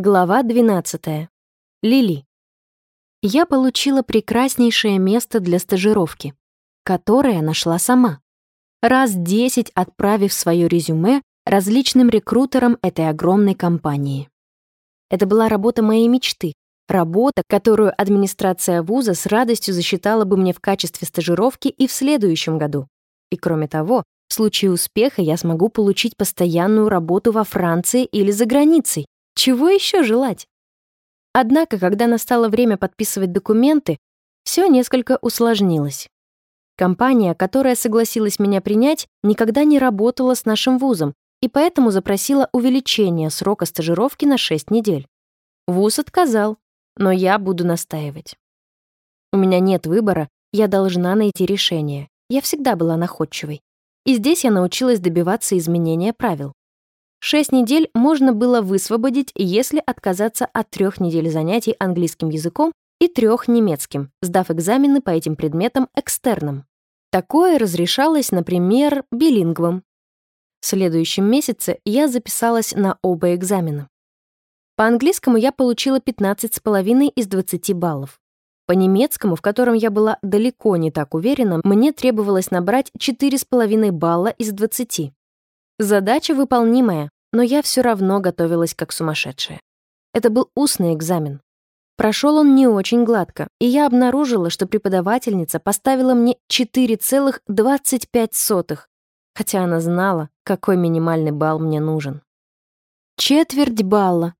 Глава 12. Лили. Я получила прекраснейшее место для стажировки, которое нашла сама. Раз десять отправив свое резюме различным рекрутерам этой огромной компании. Это была работа моей мечты, работа, которую администрация вуза с радостью засчитала бы мне в качестве стажировки и в следующем году. И кроме того, в случае успеха я смогу получить постоянную работу во Франции или за границей, чего еще желать? Однако, когда настало время подписывать документы, все несколько усложнилось. Компания, которая согласилась меня принять, никогда не работала с нашим вузом и поэтому запросила увеличение срока стажировки на 6 недель. Вуз отказал, но я буду настаивать. У меня нет выбора, я должна найти решение. Я всегда была находчивой. И здесь я научилась добиваться изменения правил. Шесть недель можно было высвободить, если отказаться от трех недель занятий английским языком и трех немецким, сдав экзамены по этим предметам экстерном. Такое разрешалось, например, билингвом. В следующем месяце я записалась на оба экзамена. По английскому я получила 15,5 из 20 баллов. По немецкому, в котором я была далеко не так уверена, мне требовалось набрать 4,5 балла из 20. Задача выполнимая, но я все равно готовилась как сумасшедшая. Это был устный экзамен. Прошел он не очень гладко, и я обнаружила, что преподавательница поставила мне 4,25, хотя она знала, какой минимальный балл мне нужен. Четверть балла,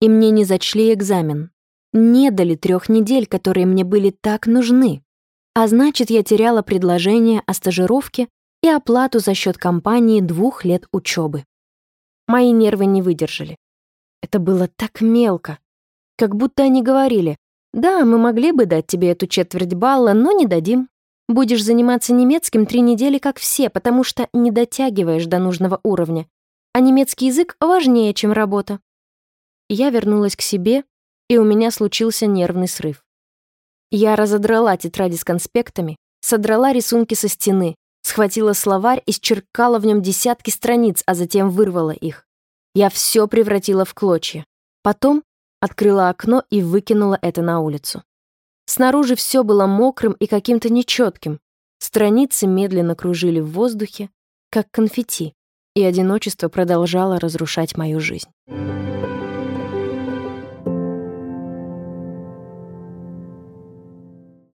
и мне не зачли экзамен. Не дали трех недель, которые мне были так нужны. А значит, я теряла предложение о стажировке и оплату за счет компании двух лет учебы. Мои нервы не выдержали. Это было так мелко. Как будто они говорили, «Да, мы могли бы дать тебе эту четверть балла, но не дадим. Будешь заниматься немецким три недели, как все, потому что не дотягиваешь до нужного уровня. А немецкий язык важнее, чем работа». Я вернулась к себе, и у меня случился нервный срыв. Я разодрала тетради с конспектами, содрала рисунки со стены, Схватила словарь и счеркала в нем десятки страниц, а затем вырвала их. Я все превратила в клочья. Потом открыла окно и выкинула это на улицу. Снаружи все было мокрым и каким-то нечетким. Страницы медленно кружили в воздухе, как конфетти, и одиночество продолжало разрушать мою жизнь.